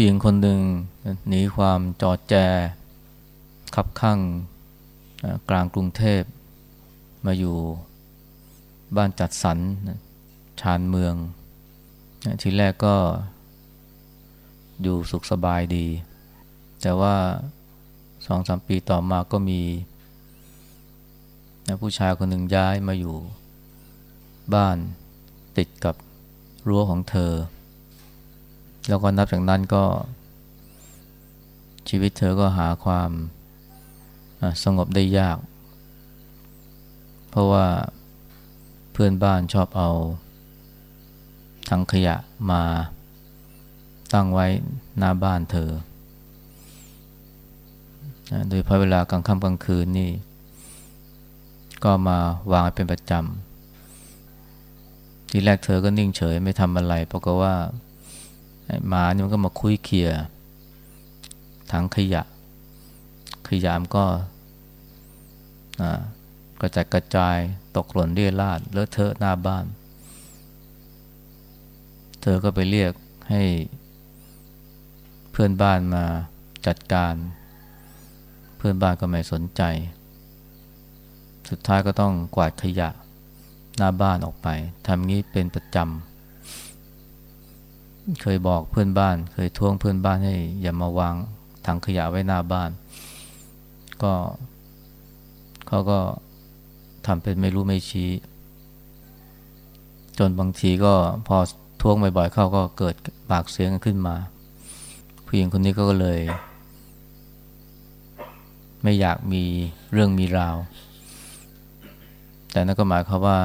ผู้หญิงคนหนึ่งหนีความจอดแจ ขับข้างกลางกรุงเทพ มาอยู่บ้านจัดสรรชานเมือง ทีแรกก็อยู่สุขสบายดี แต่ว่าสองสามปีต่อมาก็มี ผู้ชายคนหนึ่งย้ายมาอยู่บ้านติดกับรั้วของเธอ แล้วก็นับจากนั้นก็ ชีวิตเธอก็หาความสงบได้ยาก เพราะว่าเพื่อนบ้านชอบเอาถังขยะมาตั้งไว้หน้าบ้านเธอ โดยพอเวลากลางค่ำกลางคืนนี่ ก็มาวางเป็นประจำ ทีแรกเธอก็นิ่งเฉยไม่ทำอะไรเพราะว่า หมานี่มันก็มาคุยเคียถังขยะ ขยามก็กระจัดกระจายตกหล่นเรี่ยราดเลอะเทอะหน้าบ้าน เธอก็ไปเรียกให้เพื่อนบ้านมาจัดการ เพื่อนบ้านก็ไม่สนใจ สุดท้ายก็ต้องกวาดขยะหน้าบ้านออกไปทำงี้เป็นประจำ เคยบอกเพื่อนบ้าน เคยท้วงเพื่อนบ้านให้อย่ามาวางถังขยะไว้หน้าบ้าน ก็เขาก็ทำเป็นไม่รู้ไม่ชี้ จนบางทีก็พอท้วงบ่อยๆเข้าก็เกิดปากเสียงขึ้นมา ผู้หญิงคนนี้ก็เลย ไม่อยากมีเรื่องมีราว แต่นั่นก็หมายความว่า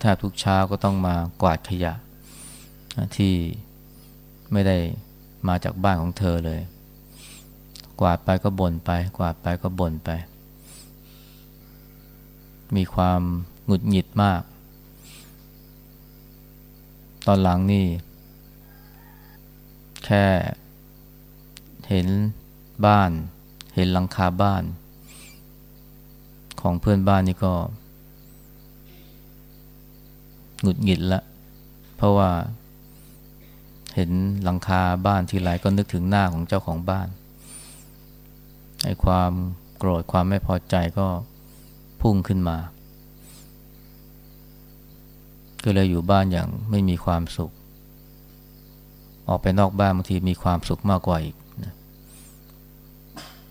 แทบทุกเช้าก็ต้องมากวาดขยะที่ ไม่ได้มาจากบ้านของเธอเลย กวาดไปก็บ่นไป กวาดไปก็บ่นไป มีความหงุดหงิดมาก ตอนหลังนี่ แค่เห็นบ้าน เห็นหลังคาบ้าน ของเพื่อนบ้านนี่ก็หงุดหงิดละ เพราะว่า เห็นหลังคาบ้านทีไรก็นึกถึงหน้าของเจ้าของบ้านไอ้ความโกรธความไม่พอใจก็พุ่งขึ้นมา ก็เลยอยู่บ้านอย่างไม่มีความสุข ออกไปนอกบ้านบางทีมีความสุขมากกว่าอีก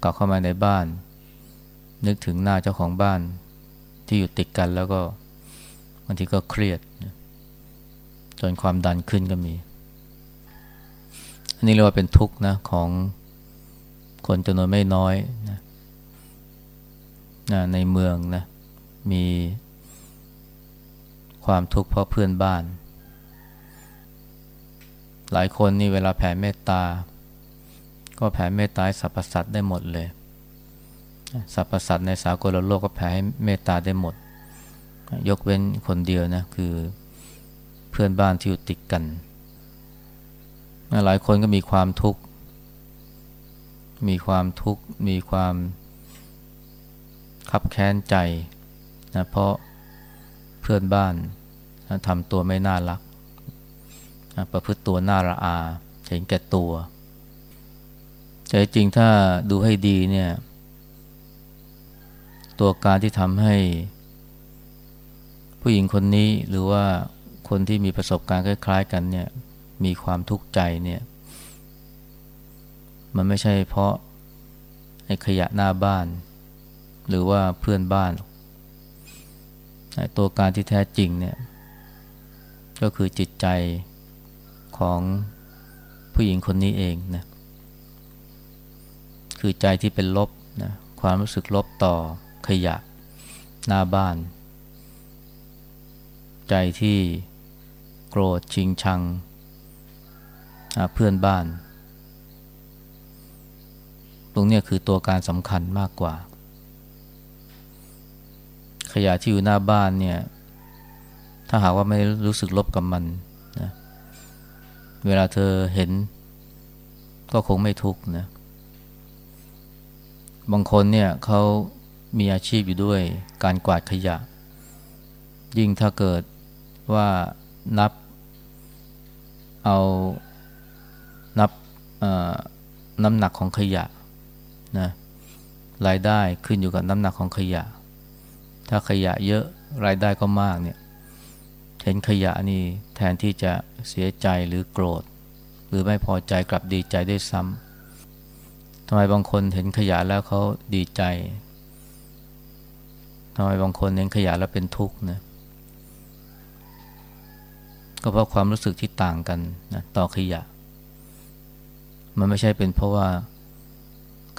กลับเข้ามาในบ้าน นึกถึงหน้าเจ้าของบ้านที่อยู่ติดกันแล้วก็บางทีก็เครียด จนความดันขึ้นก็มี นนี้เรียกว่าเป็นทุกข์นะของคนจำนวนไม่น้อยนะนะในเมืองนะมีความทุกข์เพราะเพื่อนบ้าน หลายคนนี่เวลาแผ่เมตตา ก็แผ่เมตตาสรรพสัตว์ได้หมดเลยสรรพสัตว์ในสากลโลกก็แผ่ให้เมตตาได้หมด ยกเว้นคนเดียวนะคือเพื่อนบ้านที่อยู่ติดกัน หลายคนก็มีความทุกข์ มีความทุกข์ มีความขับแค้นใจนะเพราะเพื่อนบ้านทำตัวไม่น่ารักประพฤติตัวน่าระอา เห็นแก่ตัวแต่จริงถ้าดูให้ดีเนี่ย ตัวการที่ทำให้ ผู้หญิงคนนี้หรือว่าคนที่มีประสบการณ์คล้าย ๆ กันเนี่ย มีความทุกข์ใจเนี่ย มันไม่ใช่เพราะไอ้ขยะหน้าบ้าน หรือว่าเพื่อนบ้านตัวการที่แท้จริงเนี่ย ก็คือจิตใจของผู้หญิงคนนี้เองนะคือใจที่เป็นลบนะความรู้สึกลบต่อขยะหน้าบ้าน ใจที่โกรธชิงชัง เพื่อนบ้าน ตรงนี้คือตัวการสำคัญมากกว่า ขยะที่อยู่หน้าบ้านเนี่ย ถ้าหากว่าไม่รู้สึกลบกับมันนะเวลาเธอเห็น ก็คงไม่ทุกข์นะบางคนเนี่ยเขามีอาชีพอยู่ด้วยการกวาดขยะ ยิ่งถ้าเกิดว่านับเอา น้ำหนักของขยะนะรายได้ขึ้นอยู่กับน้ำหนักของขยะ ถ้าขยะเยอะรายได้ก็มากเนี่ยเห็นขยะนี่แทนที่จะเสียใจหรือโกรธ หรือไม่พอใจกลับดีใจได้ซ้ำทำไมบางคนเห็นขยะแล้วเขาดีใจทำไมบางคนเห็นขยะแล้วเป็นทุกข์นะก็เพราะความรู้สึกที่ต่างกันนะต่อขยะ มันไม่ใช่เป็นเพราะว่า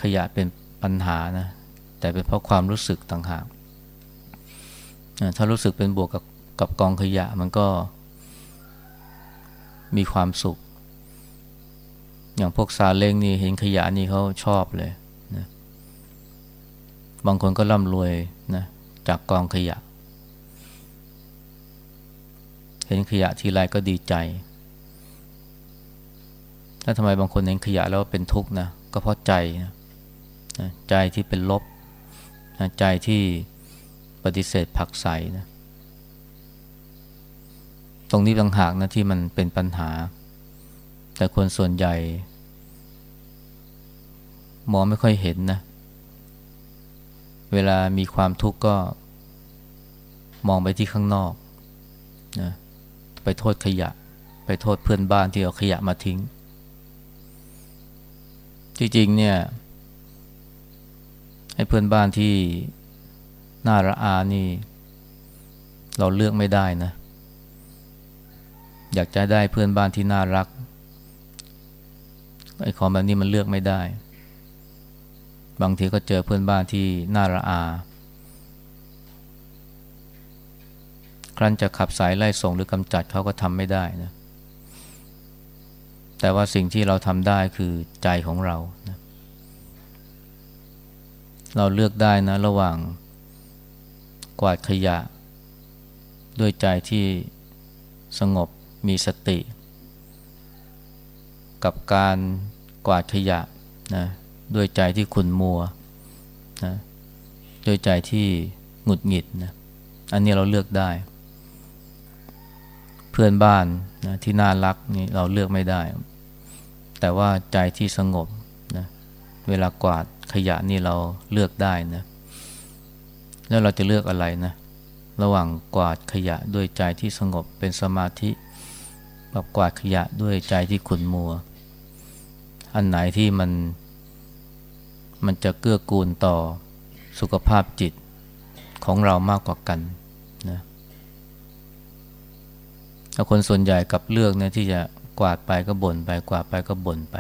ขยะเป็นปัญหานะ แต่เป็นเพราะความรู้สึกต่างหากถ้ารู้สึกเป็นบวกกับกับกองขยะมันก็มีความสุข อย่างพวกซาเล้งนี่เห็นขยะนี่เขาชอบเลยนะบางคนก็ร่ำรวยนะจากกองขยะ เห็นขยะทีไรก็ดีใจ แล้วทำไมบางคนเห็นขยะแล้วเป็นทุกข์นะก็เพราะใจนะใจที่เป็นลบใจที่ปฏิเสธผักใสนะตรงนี้ต่างหากนะที่มันเป็นปัญหา แต่คนส่วนใหญ่มองไม่ค่อยเห็นนะ เวลามีความทุกข์ก็มองไปที่ข้างนอกนะไปโทษขยะ ไปโทษเพื่อนบ้านที่เอาขยะมาทิ้ง จริงๆเนี่ยให้เพื่อนบ้านที่น่าระอานี่ เราเลือกไม่ได้นะ อยากจะได้เพื่อนบ้านที่น่ารักไอ้ของแบบนี้มันเลือกไม่ได้ บางทีก็เจอเพื่อนบ้านที่น่าระอา ครั้นจะขับสายไล่ส่งหรือกำจัดเขาก็ทำไม่ได้นะ แต่ว่าสิ่งที่เราทำได้คือใจของเรานะเราเลือกได้นะระหว่างกวาดขยะ ด้วยใจที่สงบมีสติ กับการกวาดขยะนะด้วยใจที่ขุนมัวนะด้วยใจที่หงุดหงิดนะอันนี้เราเลือกได้ เพื่อนบ้านนะที่น่ารักนี่เราเลือกไม่ได้ แต่ว่าใจที่สงบนะเวลากวาดขยะนี่เราเลือกได้นะแล้วเราจะเลือกอะไรนะ ระหว่างกวาดขยะด้วยใจที่สงบเป็นสมาธิกับกวาดขยะด้วยใจที่ขุ่นมัว อันไหนที่มัน มันจะเกื้อกูลต่อสุขภาพจิตของเรามากกว่ากันนะ ถ้าคนส่วนใหญ่กับเลือกเนี่ยที่จะกวาดไปก็บ่นไป กวาดไปก็บ่นไป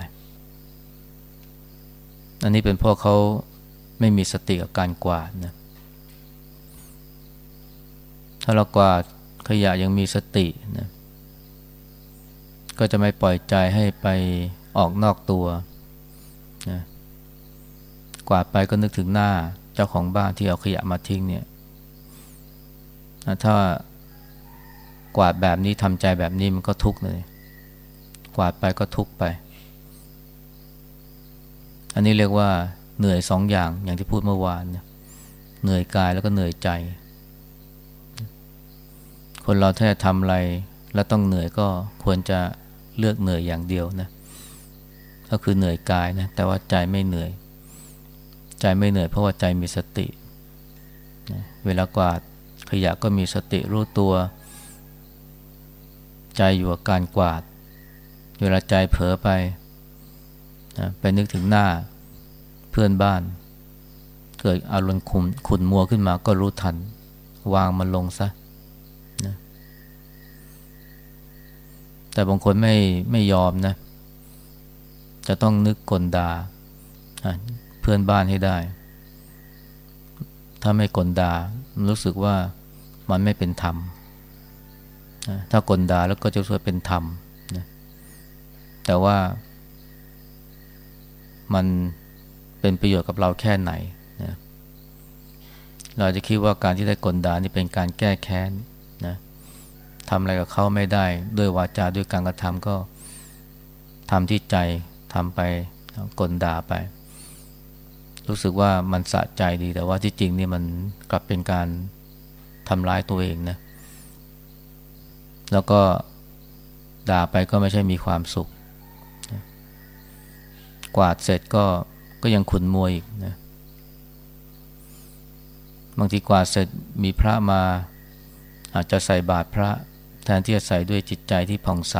อันนี้เป็นเพราะเขาไม่มีสติกับการกวาดนะถ้าเรากวาดขยะยังมีสตินะก็จะไม่ปล่อยใจให้ไปออกนอกตัวนะกวาดไปก็นึกถึงหน้าเจ้าของบ้านที่เอาขยะมาทิ้งเนี่ย ถ้า กวาดแบบนี้ทำใจแบบนี้มันก็ทุกข์เลย กวาดไปก็ทุกข์ไป อันนี้เรียกว่าเหนื่อยสองอย่างอย่างที่พูดเมื่อวานเหนื่อยกายแล้วก็เหนื่อยใจ คนเราถ้าจะทำอะไรแล้วต้องเหนื่อยก็ควรจะเลือกเหนื่อยอย่างเดียวนะก็คือเหนื่อยกายนะแต่ว่าใจไม่เหนื่อย ใจไม่เหนื่อยเพราะว่าใจมีสติเวลากวาดขยะก็มีสติรู้ตัว ใจอยู่กับการกวาดเวลาใจเผลอไปนะไปนึกถึงหน้าเพื่อนบ้าน เกิดอารมณ์ขุนขุนมัวขึ้นมาก็รู้ทัน วางมันลงซะนะแต่บางคนไม่ไม่ยอมนะ จะต้องนึกกลดาเพื่อนบ้านให้ได้ ถ้าไม่กลดารู้สึกว่ามันไม่เป็นธรรม ถ้ากลดาแล้วก็จะรู้สึกเป็นธรรมนะแต่ว่า มันเป็นประโยชน์กับเราแค่ไหนนะเราจะคิดว่าการที่ได้กลดานี่เป็นการแก้แค้นนะทำอะไรกับเขาไม่ได้ ด้วยวาจาด้วยการกระทำก็ทำที่ใจทำไปกลดาไป รู้สึกว่ามันสะใจดีแต่ว่าที่จริงนี่มันกลับเป็นการทำร้ายตัวเองนะ แล้วก็ด่าไปก็ไม่ใช่มีความสุข กวาดเสร็จก็ก็ยังขุนมัวอีกนะบางทีกวาดเสร็จมีพระมา อาจจะใส่บาตรพระ แทนที่จะใส่ด้วยจิตใจที่ผ่องใส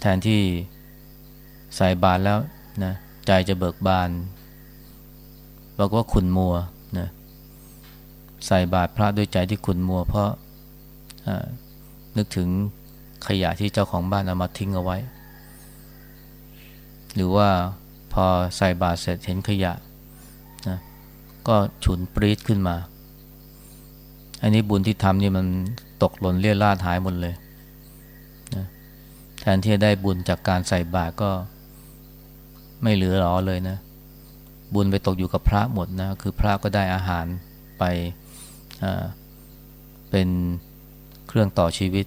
แทนที่ใส่บาตรแล้วนะใจจะเบิกบานบอกว่าขุนมัวนะใส่บาตรพระด้วยใจที่ขุนมัว เพราะ นึกถึงขยะที่เจ้าของบ้านเอามาทิ้งเอาไว้ หรือว่าพอใส่บาตรเสร็จเห็นขยะนะก็ฉุนปรีดขึ้นมา อันนี้บุญที่ทำนี่มันตกหล่นเลี่ยราดหายหมดเลยนะแทนที่จะได้บุญจากการใส่บาตรก็ไม่เหลือหรอเลยนะ บุญไปตกอยู่กับพระหมดนะ คือพระก็ได้อาหารไปเป็น เครื่องต่อชีวิต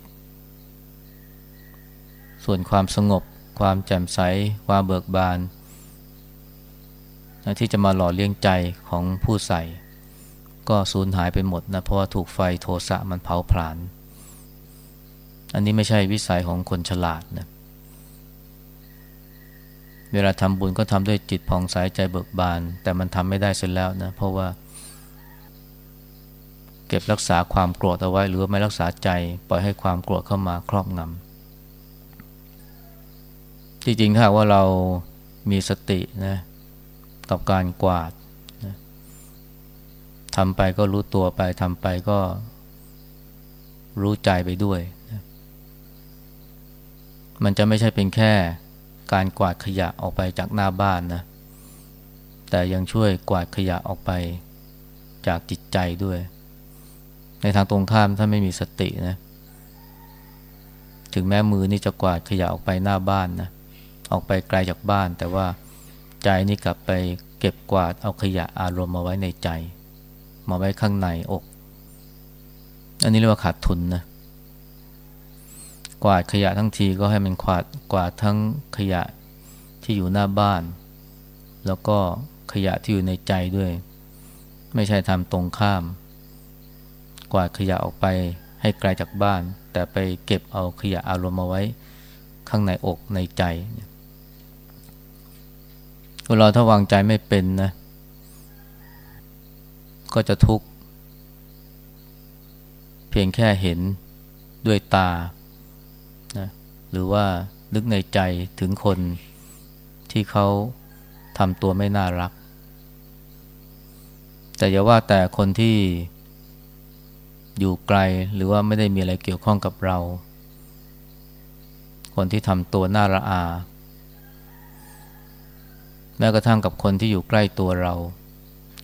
ส่วนความสงบ ความแจ่มใส ความเบิกบานนะที่จะมาหล่อเลี้ยงใจของผู้ใส่ ก็สูญหายไปหมดนะ เพราะว่าถูกไฟโทสะมันเผาผลาญ อันนี้ไม่ใช่วิสัยของคนฉลาดนะเวลาทำบุญก็ทำด้วยจิตผ่องใสใจเบิกบาน แต่มันทำไม่ได้เสร็จแล้วนะ เพราะว่า เก็บรักษาความโกรธเอาไว้ หรือไม่รักษาใจ ปล่อยให้ความโกรธเข้ามาครอบงำจริงๆถ้าว่าเรามีสตินะกับการกวาดนะทำไปก็รู้ตัวไปทำไปก็รู้ใจไปด้วยนะมันจะไม่ใช่เป็นแค่การกวาดขยะออกไปจากหน้าบ้านนะแต่ยังช่วยกวาดขยะออกไปจากจิตใจด้วย ในทางตรงข้ามถ้าไม่มีสตินะถึงแม้มือนี่จะกวาดขยะออกไปหน้าบ้านนะออกไปไกลจากบ้าน แต่ว่าใจนี่กลับไปเก็บกวาดเอาขยะอารมณ์มาไว้ในใจ มาไว้ข้างในอก อันนี้เรียกว่าขาดทุนนะกวาดขยะทั้งทีก็ให้มันกวาดกวาดทั้งขยะที่อยู่หน้าบ้าน แล้วก็ขยะที่อยู่ในใจด้วย ไม่ใช่ทำตรงข้าม วาดขยะออกไปให้ไกลจากบ้าน แต่ไปเก็บเอาขยะอารมณ์มาไว้ข้างในอกในใจเราถ้าวางใจไม่เป็นนะ ก็จะทุกข์เพียงแค่เห็นด้วยตานะหรือว่านึกในใจถึงคนที่เขาทำตัวไม่น่ารัก แต่อย่าว่าแต่คนที่ อยู่ไกลหรือว่าไม่ได้มีอะไรเกี่ยวข้องกับเรา คนที่ทำตัวน่าระอา แม้กระทั่งกับคนที่อยู่ใกล้ตัวเรา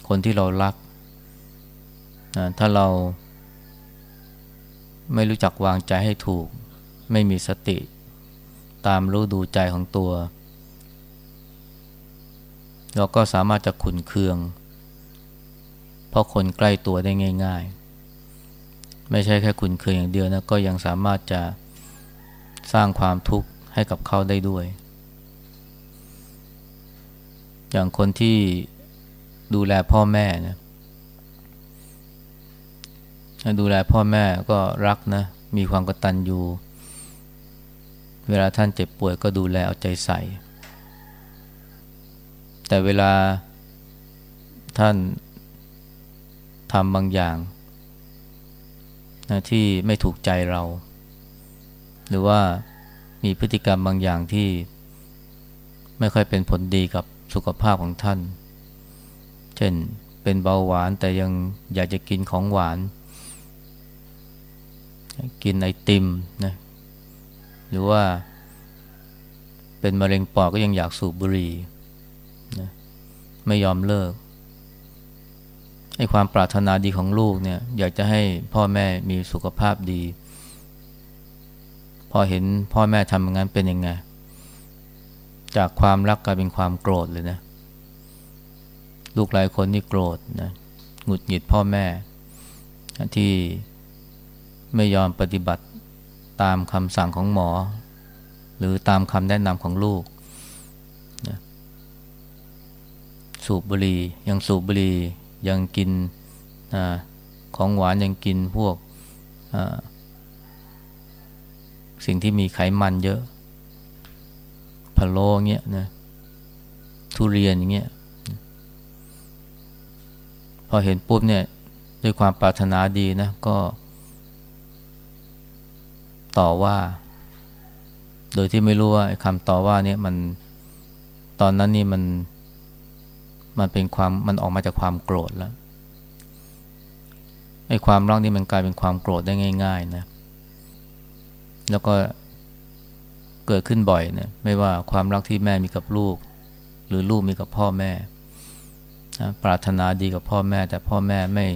คนที่เรารักนะถ้าเราไม่รู้จักวางใจให้ถูก ไม่มีสติ ตามรู้ดูใจของตัว เราก็สามารถจะขุนเคือง เพราะคนใกล้ตัวได้ง่าย ๆ ไม่ใช่แค่ขุนเคืองอย่างเดียวนะก็ยังสามารถจะสร้างความทุกข์ให้กับเขาได้ด้วย อย่างคนที่ดูแลพ่อแม่นะดูแลพ่อแม่ก็รักนะ มีความกตัญญูเวลาท่านเจ็บป่วยก็ดูแลเอาใจใส่ แต่เวลาท่านทำบางอย่าง นะที่ไม่ถูกใจเรา หรือว่ามีพฤติกรรมบางอย่างที่ไม่ค่อยเป็นผลดีกับสุขภาพของท่าน เช่นเป็นเบาหวานแต่ยังอยากจะกินของหวาน กินไอติมนะหรือว่าเป็นมะเร็งปอดก็ยังอยากสูบบุหรี่นะไม่ยอมเลิก ไอ้ความปรารถนาดีของลูกเนี่ยอยากจะให้พ่อแม่มีสุขภาพดี พอเห็นพ่อแม่ทำอย่างนั้นเป็นยังไง จากความรักกลายเป็นความโกรธเลยนะ ลูกหลายคนนี่โกรธนะหงุดหงิดพ่อแม่ ที่ไม่ยอมปฏิบัติตามคำสั่งของหมอ หรือตามคำแนะนำของลูกนะสูบบุหรี่ยังสูบบุหรี่ ยังกินอของหวานยังกินพวกสิ่งที่มีไขมันเยอะพะโล้เงี้ยนะทุเรียนอย่างเงี้ยพอเห็นปุ๊บเนี่ยด้วยความปรารถนาดีนะก็ ต่อว่า โดยที่ไม่รู้ว่าคำต่อว่าเนี่ยมันตอนนั้นนี่มัน มันเป็นความมันออกมาจากความโกรธแล้วไอ้ความรักนี่มันกลายเป็นความโกรธได้ง่าย ๆ นะ แล้วก็เกิดขึ้นบ่อยนะไม่ว่าความรักที่แม่มีกับลูก หรือลูกมีกับพ่อแม่ปรารถนาดีกับพ่อแม่ แต่พ่อแม่ไม่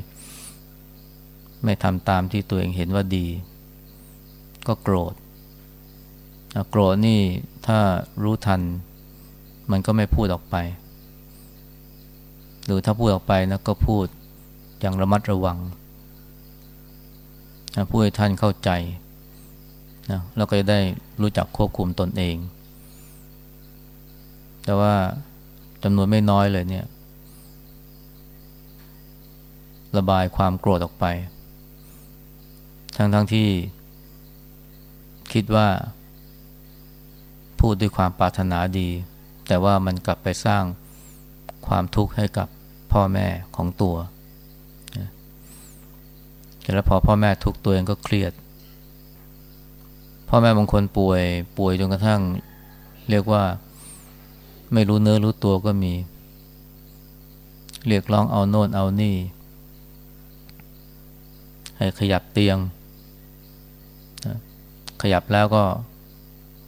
ไม่ทำตามที่ตัวเองเห็นว่าดี ก็โกรธโกรธนี่ถ้ารู้ทัน มันก็ไม่พูดออกไป หรือถ้าพูดออกไปนะก็พูดอย่างระมัดระวังพูดให้ท่านเข้าใจนะแล้วก็จะได้รู้จักควบคุมตนเอง แต่ว่าจำนวนไม่น้อยเลยเนี่ย ระบายความโกรธออกไป ทั้งทั้งที่คิดว่าพูดด้วยความปรารถนาดี แต่ว่ามันกลับไปสร้างความทุกข์ให้กับ พ่อแม่ของตัวแล้วพอพ่อแม่ทุกตัวเองก็เครียด พ่อแม่บางคนป่วยป่วยจนกระทั่ง เรียกว่าไม่รู้เนื้อรู้ตัวก็มี เรียกร้องเอาโน่นเอานี่ ให้ขยับเตียง ขยับแล้วก็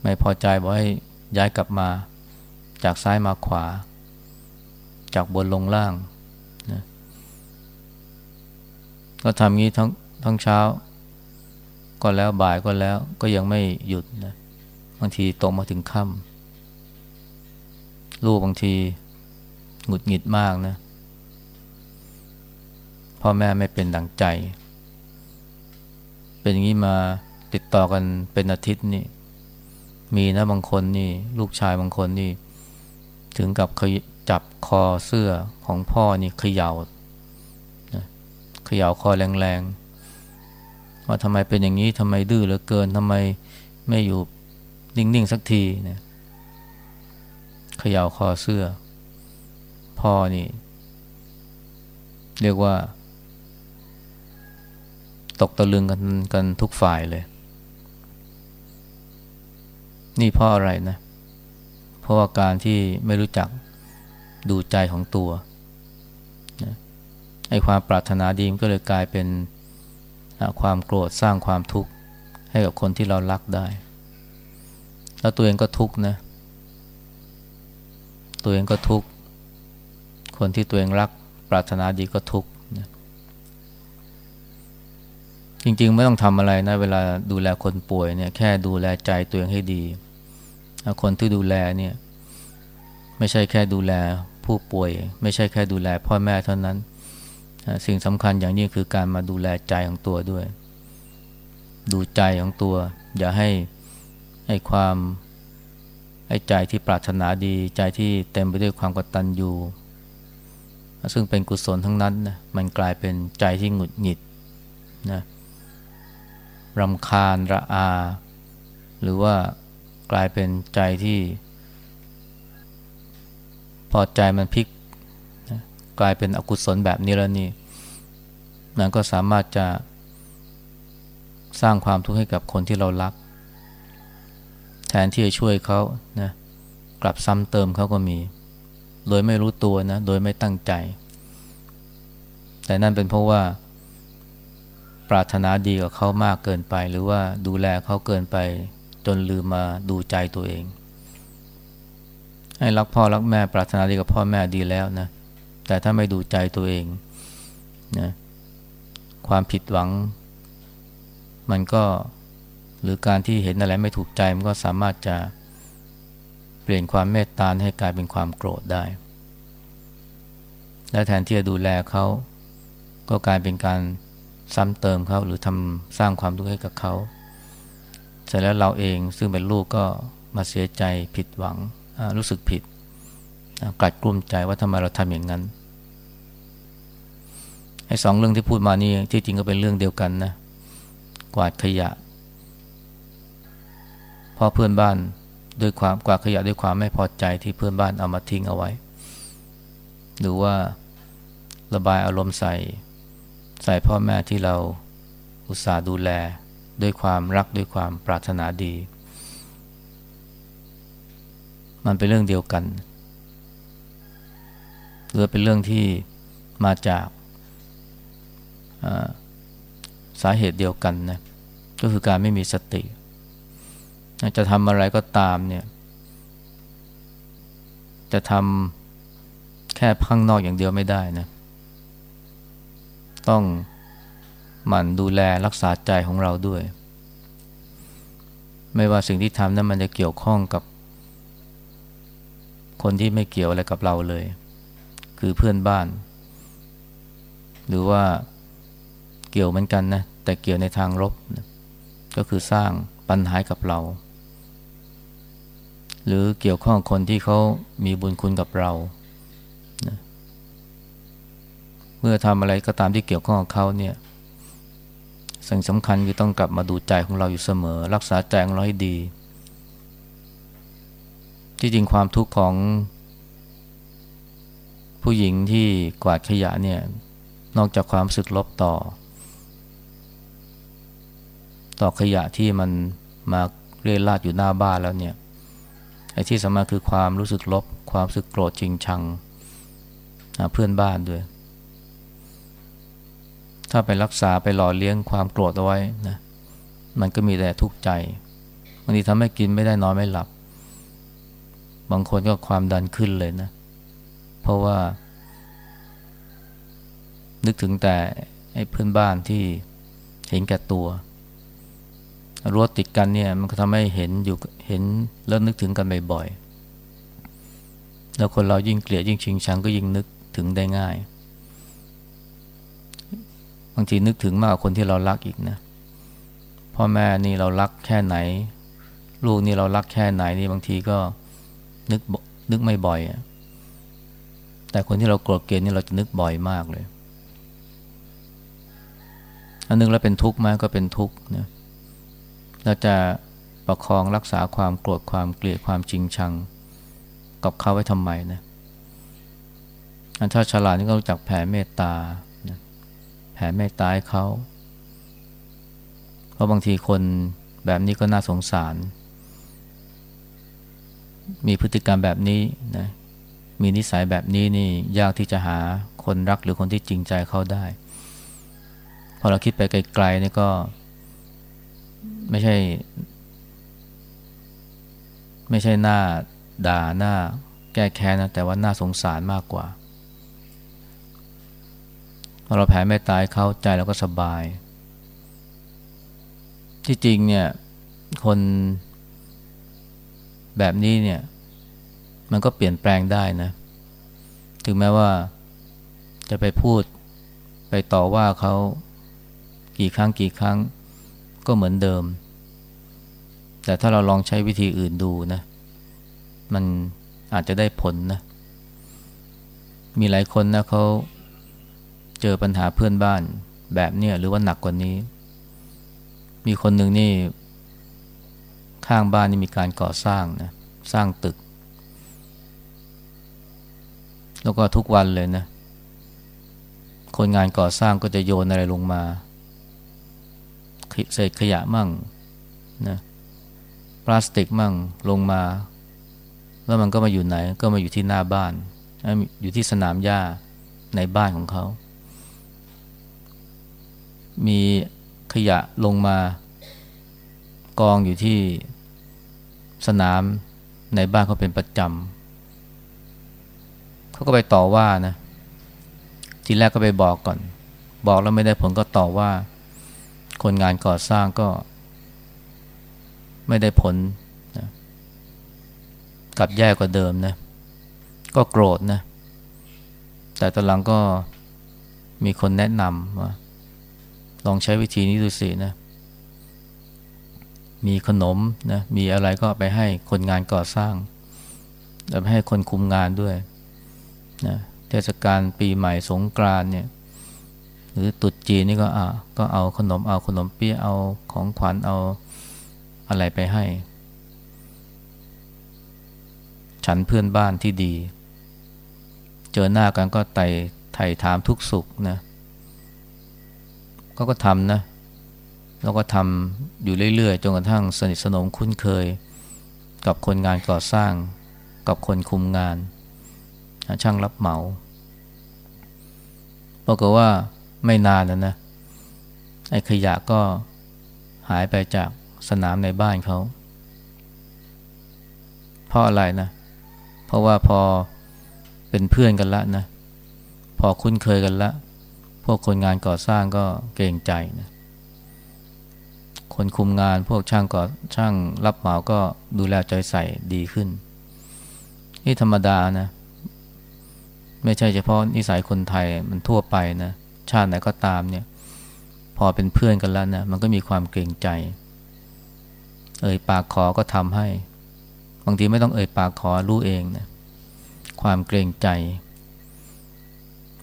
ไม่พอใจบอกให้ย้ายกลับมา จากซ้ายมาขวา จากบนลงล่างนะ ก็ทำงี้ทั้งทั้งเช้า ก็แล้วบ่ายก็แล้วก็ยังไม่หยุดนะบางทีตรงมาถึงค่ำลูกบางทีหงุดหงิดมากนะพ่อแม่ไม่เป็นดังใจ เป็นอย่างนี้มาติดต่อกันเป็นอาทิตย์นี่ มีนะบางคนนี่ ลูกชายบางคนนี่ ถึงกับจับคอเสื้อของพ่อนี่เขยา่า ขย่าคอแรงๆ ว่าทำไมเป็นอย่างนี้ทำไมดื้อเหลือเกินทำไมไม่อยู่นิ่งๆสักทีเนี่ยเขย่าคอเสื้อ พ่อนี่ เรียกว่า ตกตะลึงกันกันทุกฝ่ายเลย นี่เพราะอะไรนะ เพราะว่าการที่ไม่รู้จักดูใจของตัวนะ ไอ้ความปรารถนาดีมันก็เลยกลายเป็นความโกรธสร้างความทุกข์ให้กับคนที่เรารักได้ แล้วตัวเองก็ทุกข์นะ ตัวเองก็ทุกข์ คนที่ตัวเองรักปรารถนาดีก็ทุกข์จริงๆ ไม่ต้องทำอะไรนะ เวลาดูแลคนป่วยเนี่ยแค่ดูแลใจตัวเองให้ดี คนที่ดูแลเนี่ยไม่ใช่แค่ดูแลผู้ป่วย ไม่ใช่แค่ดูแลพ่อแม่เท่านั้น สิ่งสำคัญอย่างนี้คือการมาดูแลใจของตัวด้วย ดูใจของตัว อย่าให้ให้ความให้ใจที่ปรารถนาดี ใจที่เต็มไปด้วยความกตัญญูซึ่งเป็นกุศลทั้งนั้นนะมันกลายเป็นใจที่หงุดหงิดนะรำคาญระอา หรือว่ากลายเป็นใจที่ พอใจมันพลิก กลายเป็นอกุศลแบบนี้แล้วนี่มันก็สามารถจะสร้างความทุกข์ให้กับคนที่เรารัก แทนที่จะช่วยเขานะกลับซ้ำเติมเขาก็มี โดยไม่รู้ตัวนะโดยไม่ตั้งใจ แต่นั่นเป็นเพราะว่า ปรารถนาดีกับเขามากเกินไป หรือว่าดูแลเขาเกินไปจนลืมมาดูใจตัวเอง ให้รักพ่อรักแม่ปรารถนาดีกับพ่อแม่ดีแล้วนะ แต่ถ้าไม่ดูใจตัวเองนะความผิดหวัง มันก็หรือการที่เห็นอะไรไม่ถูกใจมันก็สามารถจะเปลี่ยนความเมตตาให้กลายเป็นความโกรธได้ และแทนที่จะดูแลเขาก็กลายเป็นการซ้ำเติมเขาหรือทำสร้างความทุกข์ให้กับเขาเสร็จแล้วเราเองซึ่งเป็นลูกก็มาเสียใจผิดหวังรู้สึกผิดกลัดกลุ้มใจว่าทำไมเราทำอย่างนั้น ไอ้สองเรื่องที่พูดมานี่ที่จริงก็เป็นเรื่องเดียวกันนะกวาดขยะพอเพื่อนบ้านด้วยความกวาดขยะด้วยความไม่พอใจที่เพื่อนบ้านเอามาทิ้งเอาไว้ หรือว่าระบายอารมณ์ใส่ ใส่พ่อแม่ที่เราอุตส่าห์ดูแลด้วยความรักด้วยความปรารถนาดี มันเป็นเรื่องเดียวกันหรือเป็นเรื่องที่มาจาก สาเหตุเดียวกันนะก็คือการไม่มีสติ จะทำอะไรก็ตามเนี่ย จะทำแค่ข้างนอกอย่างเดียวไม่ได้นะ ต้องหมั่นดูแลรักษาใจของเราด้วย ไม่ว่าสิ่งที่ทำนั้นมันจะเกี่ยวข้องกับ คนที่ไม่เกี่ยวอะไรกับเราเลย คือเพื่อนบ้าน หรือว่า เกี่ยวเหมือนกันนะแต่เกี่ยวในทางลบนะก็คือสร้างปัญหากับเรา หรือเกี่ยวข้องคนที่เขามีบุญคุณกับเรานะเมื่อทำอะไรก็ตามที่เกี่ยวข้องกับเขาเนี่ยสิ่งสำคัญคือต้องกลับมาดูใจของเราอยู่เสมอ รักษาใจของเราให้ดี ที่จริงความทุกข์ของผู้หญิงที่กวาดขยะเนี่ยนอกจากความสึกลบต่อ ต่อขยะที่มันมาเรียราดอยู่หน้าบ้านแล้วเนี่ยไอ้ที่สำคัญคือความรู้สึกลบ ความรู้สึกโกรธจริงชังเพื่อนบ้านด้วย ถ้าไปรักษาไปหล่อเลี้ยงความโกรธเอาไว้นะมันก็มีแต่ทุกข์ใจบางทีทำให้กินไม่ได้นอนไม่หลับ บางคนก็ความดันขึ้นเลยนะ เพราะว่า นึกถึงแต่ไอ้เพื่อนบ้านที่เห็นแก่ตัว รั้วติดกันเนี่ยมันก็ทำให้เห็นอยู่เห็นแล้วนึกถึงกันบ่อยๆแล้วคนเรายิ่งเกลียดยิ่งชิงชังก็ยิ่งนึกถึงได้ง่าย บางทีนึกถึงมากกว่าคนที่เรารักอีกนะพ่อแม่นี่เรารักแค่ไหน ลูกนี่เรารักแค่ไหนนี่บางทีก็นึกนึกไม่บ่อยแต่คนที่เราโกรธเกลียดนี่เราจะนึกบ่อยมากเลยอันนึงแล้วเป็นทุกข์ไหมก็เป็นทุกข์นะ เราจะประคองรักษาความโกรธความเกลียดความจริงชัง กับเขาไว้ทำไมนะอันถ้าฉลาดนี่ก็รู้จักแผ่เมตตาแผ่เมตตาให้เขาเพราะบางทีคนแบบนี้ก็น่าสงสาร มีพฤติกรรมแบบนี้นะมีนิสัยแบบนี้นี่ยากที่จะหาคนรักหรือคนที่จริงใจเขาได้ พอเราคิดไปไกลๆนี่ก็ ไม่ใช่ ไม่ใช่หน้าด่าหน้าแก้แค้นนะแต่ว่าหน่าสงสารมากกว่าพอเราแผ่เมตตายเขาใจเราก็สบาย ที่จริงเนี่ยคนแบบนี้เนี่ยมันก็เปลี่ยนแปลงได้นะ ถึงแม้ว่าจะไปพูดไปต่อว่าเขากี่ครั้งกี่ครั้ง ก็เหมือนเดิม แต่ถ้าเราลองใช้วิธีอื่นดูนะ มันอาจจะได้ผลนะ มีหลายคนนะเขาเจอปัญหาเพื่อนบ้านแบบเนี้ยหรือว่าหนักกว่านี้ มีคนหนึ่งนี่ ข้างบ้านนี่มีการก่อสร้างนะ สร้างตึก แล้วก็ทุกวันเลยนะ คนงานก่อสร้างก็จะโยนอะไรลงมา เศษขยะมั่งนะพลาสติกมั่งลงมา แล้วมันก็มาอยู่ไหน ก็มาอยู่ที่หน้าบ้าน อยู่ที่สนามหญ้าในบ้านของเขา มีขยะลงมา กองอยู่ที่สนามในบ้านเขาเป็นประจำเขาก็ไปต่อว่านะ ทีแรกก็ไปบอกก่อน บอกแล้วไม่ได้ผลก็ต่อว่า คนงานก่อสร้างก็ไม่ได้ผลนะกลับแย่กว่าเดิมนะ ก็โกรธนะ แต่ตอนหลังก็มีคนแนะนำว่า ลองใช้วิธีนี้ดูสินะ มีขนมนะ มีอะไรก็ไปให้คนงานก่อสร้างแล้วให้คนคุมงานด้วยนะเทศกาลปีใหม่สงกรานเนี่ย หรือตุดจีนนี่ก็อ่าก็เอาขนมเอาขนมเปี๊ยะเอาของขวัญเอาอะไรไปให้ ฉันเพื่อนบ้านที่ดี เจอหน้ากันก็ไต่ไถ่ถามทุกสุขนะก็ก็ทำนะแล้วก็ทำอยู่เรื่อยๆจนกระทั่งสนิทสนมคุ้นเคย กับคนงานก่อสร้าง กับคนคุมงาน ช่างรับเหมาปรากฏว่า ไม่นานนะนะไอ้ขยะก็หายไปจากสนามในบ้านเขาเพราะอะไรนะ เพราะว่าพอเป็นเพื่อนกันละนะ พอคุ้นเคยกันละ พวกคนงานก่อสร้างก็เกรงใจนะคนคุมงานพวกช่างก่อช่างรับเหมาก็ดูแลใจใส่ดีขึ้น นี่ธรรมดานะ ไม่ใช่เฉพาะนิสัยคนไทยมันทั่วไปนะ ชาติไหนก็ตามเนี่ย พอเป็นเพื่อนกันแล้วนะมันก็มีความเกรงใจ เอ่ยปากขอก็ทำให้ บางทีไม่ต้องเอ่ยปากขอรู้เองนะความเกรงใจ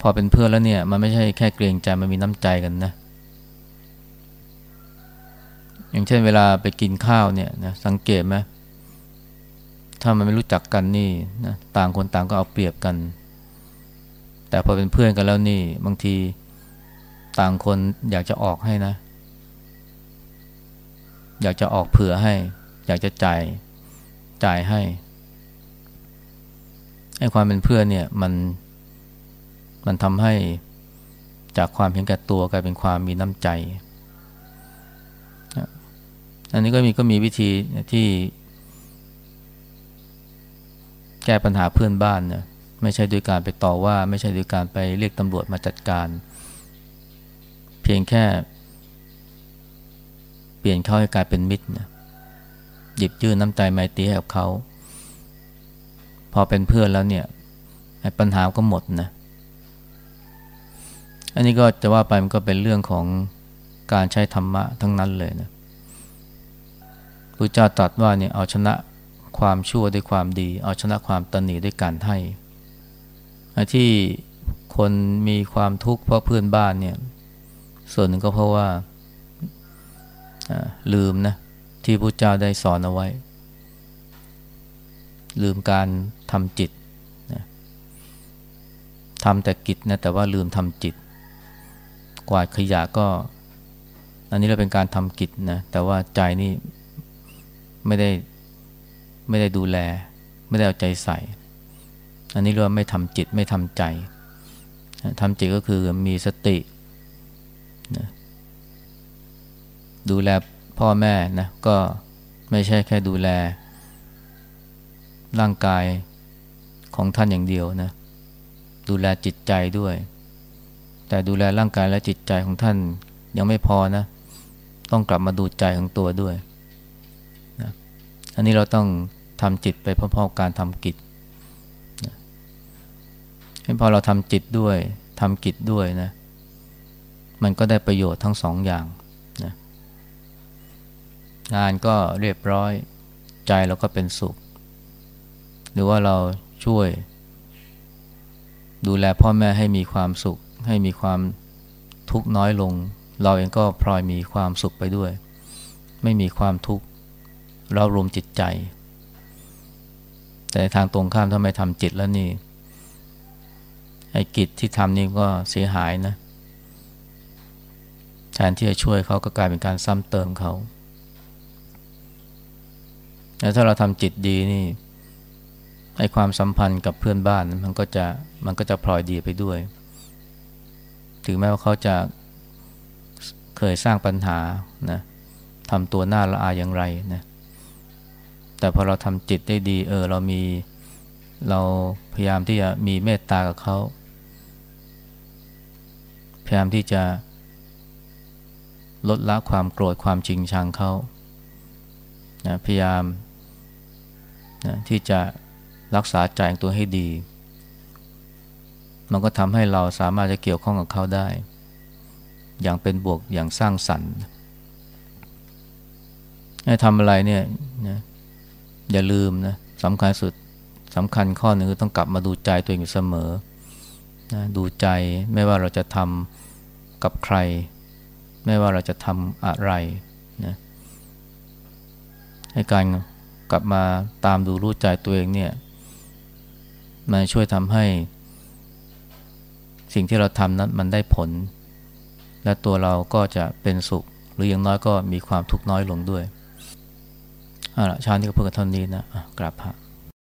พอเป็นเพื่อนแล้วเนี่ย มันไม่ใช่แค่เกรงใจมันมีน้ำใจกันนะ อย่างเช่นเวลาไปกินข้าวเนี่ยนะสังเกตไหมถ้ามันไม่รู้จักกันนี่นะต่างคนต่างก็เอาเปรียบกัน แต่พอเป็นเพื่อนกันแล้วนี่ บางที ต่างคนอยากจะออกให้นะ อยากจะออกเผื่อให้ อยากจะจ่ายจ่ายให้ไอ้ความเป็นเพื่อนเนี่ยมันมันทำให้จากความเห็นแก่ตัวกลายเป็นความมีน้ำใจ อันนี้ก็มีก็มีวิธีที่ แก้ปัญหาเพื่อนบ้านนะไม่ใช่โดยการไปต่อว่า ไม่ใช่โดยการไปเรียกตำรวจมาจัดการเพียงแค่ เปลี่ยนเขาให้กลายเป็นมิตรนะหยิบยื่นน้ำใจไมตรีให้กับเขาพอเป็นเพื่อนแล้วเนี่ยปัญหาก็หมดนะอันนี้ก็จะว่าไปมันก็เป็นเรื่องของการใช้ธรรมะทั้งนั้นเลยนะพระเจ้าตรัสว่าเนี่ยเอาชนะความชั่วด้วยความดี เอาชนะความตนีด้วยการให้ที่คนมีความทุกข์เพราะเพื่อนบ้านเนี่ย ส่วนหนึ่งก็เพราะว่าลืมนะที่พระเจ้าได้สอนเอาไว้ ลืมการทำจิตนะทำแต่กิจนะแต่ว่าลืมทำจิต กวาดขยะก็ อันนี้เราเป็นการทำกิจนะแต่ว่าใจนี่ไม่ได้ไม่ได้ดูแล ไม่ได้เอาใจใส่ อันนี้เรียกว่าไม่ทำจิตไม่ทำใจทำจิตก็คือมีสติ นะดูแลพ่อแม่นะก็ไม่ใช่แค่ดูแล ร่างกายของท่านอย่างเดียวนะ ดูแลจิตใจด้วย แต่ดูแลร่างกายและจิตใจของท่านยังไม่พอนะ ต้องกลับมาดูใจของตัวด้วยอันนี้เราต้องทำจิตไปพร้อมๆการทำกิจพอเราทำจิตด้วยทำกิจด้วยนะ มันก็ได้ประโยชน์ทั้งสองอย่างนะงานก็เรียบร้อยใจเราก็เป็นสุข หรือว่าเราช่วย ดูแลพ่อแม่ให้มีความสุข ให้มีความทุกข์น้อยลง เราเองก็พลอยมีความสุขไปด้วย ไม่มีความทุกข์เรารวมจิตใจ แต่ทางตรงข้ามถ้าไม่ทำจิตแล้วนี่ไอ้กิจที่ทำนี่ก็เสียหายนะ แทนที่จะช่วยเขาก็กลายเป็นการซ้ำเติมเขาแต่ถ้าเราทำจิตดีนี่ไอความสัมพันธ์กับเพื่อนบ้านมันก็จะมันก็จะพลอยดีไปด้วย ถึงแม้ว่าเขาจะเคยสร้างปัญหานะทำตัวหน้าละอายอย่างไรนะแต่พอเราทำจิตได้ดีเออเรามีเราพยายามที่จะมีเมตตากับเขาพยายามที่จะ ลดละความโกรธความจริงชังเขานะพยายามนะที่จะรักษาใจตัวให้ดี มันก็ทำให้เราสามารถจะเกี่ยวข้องกับเขาได้ อย่างเป็นบวกอย่างสร้างสรรค์ให้ทำอะไรเนี่ยนะอย่าลืมนะสำคัญสุดสำคัญข้อหนึ่งคือต้องกลับมาดูใจตัวเองอยู่เสมอนะดูใจไม่ว่าเราจะทำกับใคร ไม่ว่าเราจะทำอะไรนะให้การกลับมาตามดูรู้ใจตัวเองเนี่ยมันช่วยทำให้สิ่งที่เราทำนั้นมันได้ผล และตัวเราก็จะเป็นสุข หรืออย่างน้อยก็มีความทุกข์น้อยลงด้วยเอาละชาตินี้ก็เพื่อเท่านี้นะะกราบพระ